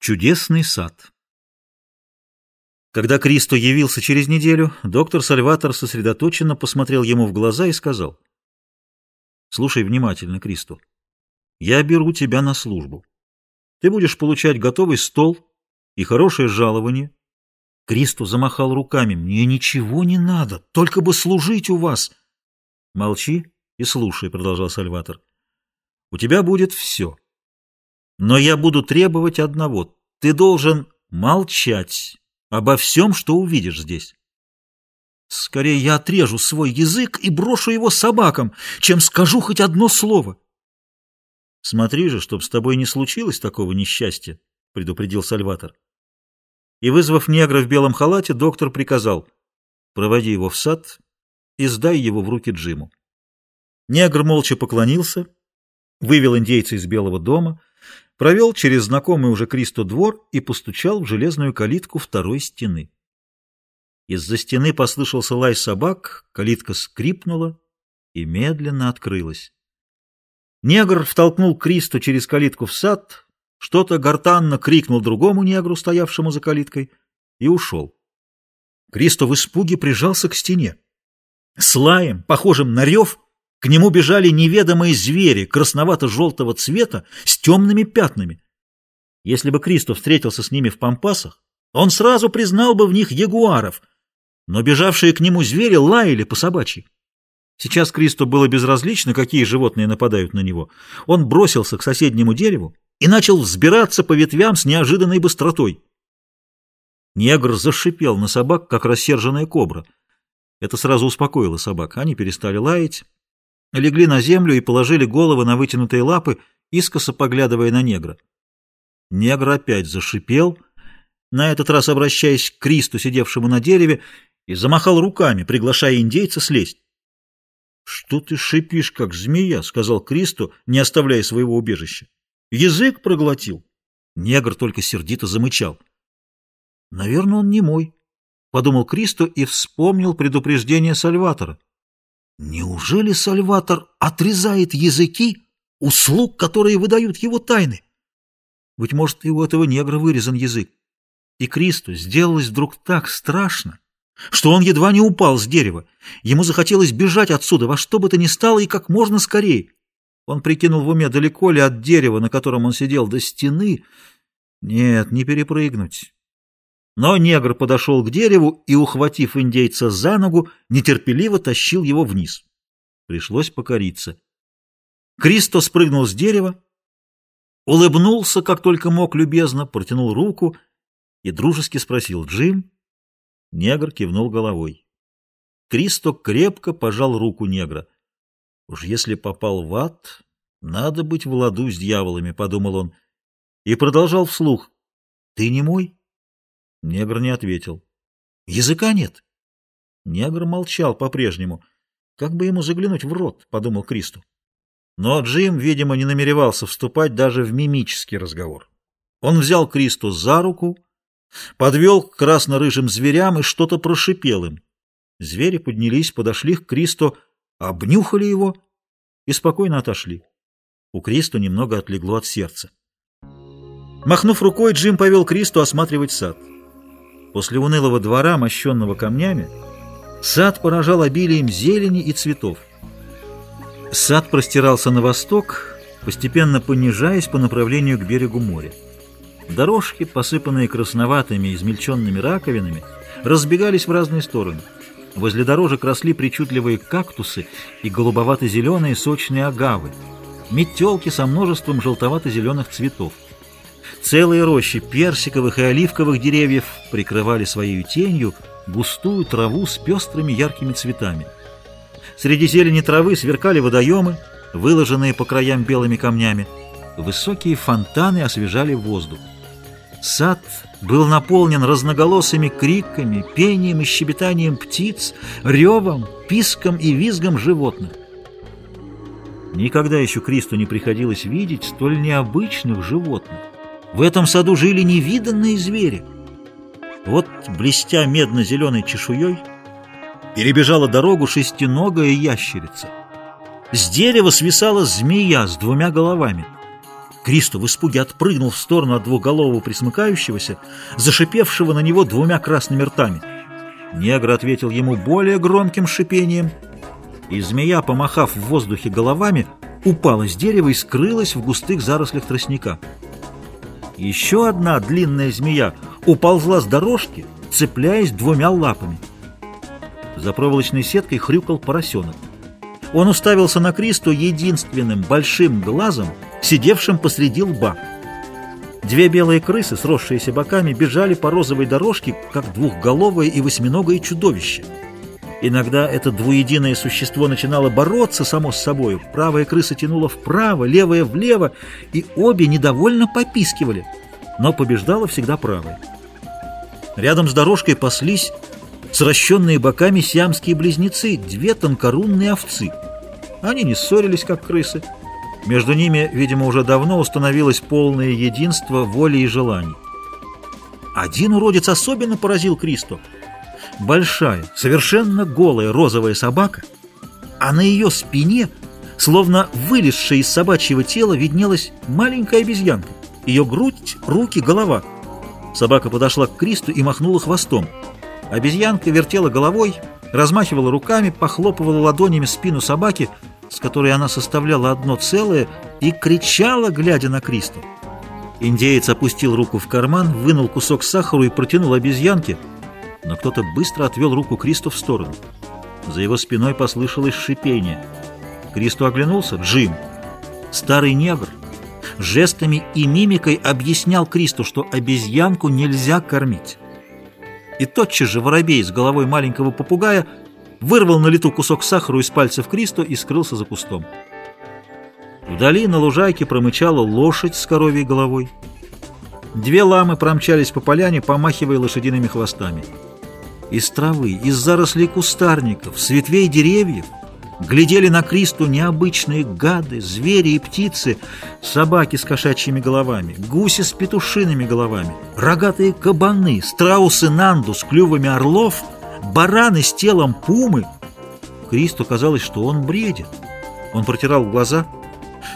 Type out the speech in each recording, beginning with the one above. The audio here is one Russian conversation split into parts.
Чудесный сад. Когда Кристо явился через неделю, доктор Сальватор сосредоточенно посмотрел ему в глаза и сказал, «Слушай внимательно, Кристо, я беру тебя на службу. Ты будешь получать готовый стол и хорошее жалование». Кристо замахал руками, «Мне ничего не надо, только бы служить у вас». «Молчи и слушай», — продолжал Сальватор. «У тебя будет все». Но я буду требовать одного. Ты должен молчать обо всем, что увидишь здесь. Скорее я отрежу свой язык и брошу его собакам, чем скажу хоть одно слово. Смотри же, чтоб с тобой не случилось такого несчастья, предупредил Сальватор. И, вызвав негра в белом халате, доктор приказал, проводи его в сад и сдай его в руки Джиму. Негр молча поклонился, вывел индейца из белого дома, провел через знакомый уже Кристо двор и постучал в железную калитку второй стены. Из-за стены послышался лай собак, калитка скрипнула и медленно открылась. Негр втолкнул Кристо через калитку в сад, что-то гортанно крикнул другому негру, стоявшему за калиткой, и ушел. Кристо в испуге прижался к стене. С лаем, похожим на рев, к нему бежали неведомые звери красновато-желтого цвета с темными пятнами. Если бы Кристо встретился с ними в пампасах, он сразу признал бы в них ягуаров, но бежавшие к нему звери лаяли по собачьи. Сейчас Кристо было безразлично, какие животные нападают на него. Он бросился к соседнему дереву и начал взбираться по ветвям с неожиданной быстротой. Негр зашипел на собак, как рассерженная кобра. Это сразу успокоило собак. Они перестали лаять легли на землю и положили головы на вытянутые лапы, искоса поглядывая на негра. Негр опять зашипел, на этот раз обращаясь к Кристу, сидевшему на дереве, и замахал руками, приглашая индейца слезть. — Что ты шипишь, как змея? — сказал Кристу, не оставляя своего убежища. — Язык проглотил. Негр только сердито замычал. — Наверное, он не мой, — подумал Кристо и вспомнил предупреждение Сальватора. Неужели Сальватор отрезает языки услуг, которые выдают его тайны? Быть может, и у этого негра вырезан язык. И Кристу сделалось вдруг так страшно, что он едва не упал с дерева. Ему захотелось бежать отсюда во что бы то ни стало и как можно скорее. Он прикинул в уме, далеко ли от дерева, на котором он сидел, до стены. Нет, не перепрыгнуть. Но негр подошел к дереву и, ухватив индейца за ногу, нетерпеливо тащил его вниз. Пришлось покориться. Кристо спрыгнул с дерева, улыбнулся, как только мог любезно, протянул руку и дружески спросил «Джим?». Негр кивнул головой. Кристо крепко пожал руку негра. «Уж если попал в ад, надо быть в ладу с дьяволами», — подумал он, и продолжал вслух. «Ты не мой?» Негр не ответил. «Языка нет». Негр молчал по-прежнему. «Как бы ему заглянуть в рот?» — подумал Кристо. Но Джим, видимо, не намеревался вступать даже в мимический разговор. Он взял Кристо за руку, подвел к красно-рыжим зверям и что-то прошипел им. Звери поднялись, подошли к Кристо, обнюхали его и спокойно отошли. У Кристо немного отлегло от сердца. Махнув рукой, Джим повел Кристо осматривать сад. После унылого двора, мощенного камнями, сад поражал обилием зелени и цветов. Сад простирался на восток, постепенно понижаясь по направлению к берегу моря. Дорожки, посыпанные красноватыми измельченными раковинами, разбегались в разные стороны. Возле дорожек росли причудливые кактусы и голубовато-зеленые сочные агавы, метелки со множеством желтовато-зеленых цветов. Целые рощи персиковых и оливковых деревьев прикрывали своей тенью густую траву с пестрыми яркими цветами. Среди зелени травы сверкали водоемы, выложенные по краям белыми камнями. Высокие фонтаны освежали воздух. Сад был наполнен разноголосыми криками, пением и щебетанием птиц, ревом, писком и визгом животных. Никогда еще Кристу не приходилось видеть столь необычных животных. В этом саду жили невиданные звери. Вот, блестя медно-зеленой чешуей, перебежала дорогу шестиногая ящерица. С дерева свисала змея с двумя головами. Кристо в испуге отпрыгнул в сторону от двухголового присмыкающегося, зашипевшего на него двумя красными ртами. Негр ответил ему более громким шипением, и змея, помахав в воздухе головами, упала с дерева и скрылась в густых зарослях тростника. Еще одна длинная змея уползла с дорожки, цепляясь двумя лапами. За проволочной сеткой хрюкал поросенок. Он уставился на Кристу единственным большим глазом, сидевшим посреди лба. Две белые крысы, сросшиеся боками, бежали по розовой дорожке, как двухголовое и восьминогое чудовище. Иногда это двуединое существо начинало бороться само с собою. Правая крыса тянула вправо, левая влево, и обе недовольно попискивали. Но побеждала всегда правая. Рядом с дорожкой паслись сращенные боками сиамские близнецы, две тонкорунные овцы. Они не ссорились, как крысы. Между ними, видимо, уже давно установилось полное единство воли и желаний. Один уродец особенно поразил Кристо. Большая, совершенно голая розовая собака, а на ее спине, словно вылезшая из собачьего тела, виднелась маленькая обезьянка. Ее грудь, руки, голова. Собака подошла к Кристу и махнула хвостом. Обезьянка вертела головой, размахивала руками, похлопывала ладонями спину собаки, с которой она составляла одно целое, и кричала, глядя на Кристо. Индеец опустил руку в карман, вынул кусок сахара и протянул обезьянке, но кто-то быстро отвел руку Кристо в сторону. За его спиной послышалось шипение. Кристо оглянулся. Джим, старый негр, жестами и мимикой объяснял Кристу, что обезьянку нельзя кормить. И тотчас же воробей с головой маленького попугая вырвал на лету кусок сахара из пальцев Кристо и скрылся за кустом. Вдали на лужайке промычала лошадь с коровьей головой. Две ламы промчались по поляне, помахивая лошадиными хвостами. Из травы, из зарослей кустарников, с ветвей деревьев глядели на Кристу необычные гады, звери и птицы, собаки с кошачьими головами, гуси с петушиными головами, рогатые кабаны, страусы Нанду с клювами орлов, бараны с телом пумы. Кристу казалось, что он бредит. Он протирал глаза,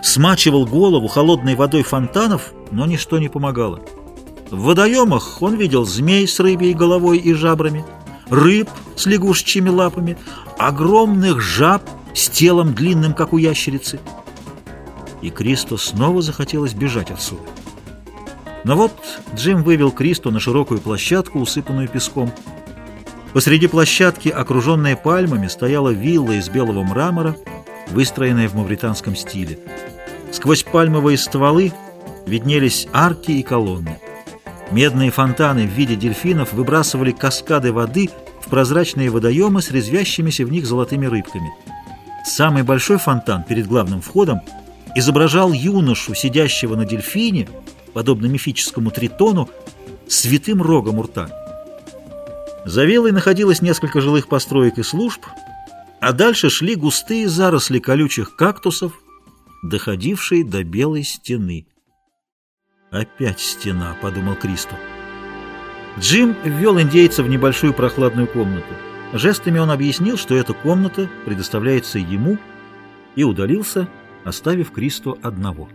смачивал голову холодной водой фонтанов, но ничто не помогало. В водоемах он видел змей с рыбьей головой и жабрами, рыб с лягушечьими лапами, огромных жаб с телом длинным, как у ящерицы. И Кристо снова захотелось бежать отсюда. Но вот Джим вывел Кристо на широкую площадку, усыпанную песком. Посреди площадки, окруженная пальмами, стояла вилла из белого мрамора, выстроенная в мавританском стиле. Сквозь пальмовые стволы виднелись арки и колонны. Медные фонтаны в виде дельфинов выбрасывали каскады воды в прозрачные водоемы с резвящимися в них золотыми рыбками. Самый большой фонтан перед главным входом изображал юношу, сидящего на дельфине, подобно мифическому тритону, святым рогом у рта. За виллой находилось несколько жилых построек и служб, а дальше шли густые заросли колючих кактусов, доходившие до белой стены. «Опять стена», — подумал Кристо. Джим ввел индейца в небольшую прохладную комнату. Жестами он объяснил, что эта комната предоставляется ему, и удалился, оставив Кристо одного.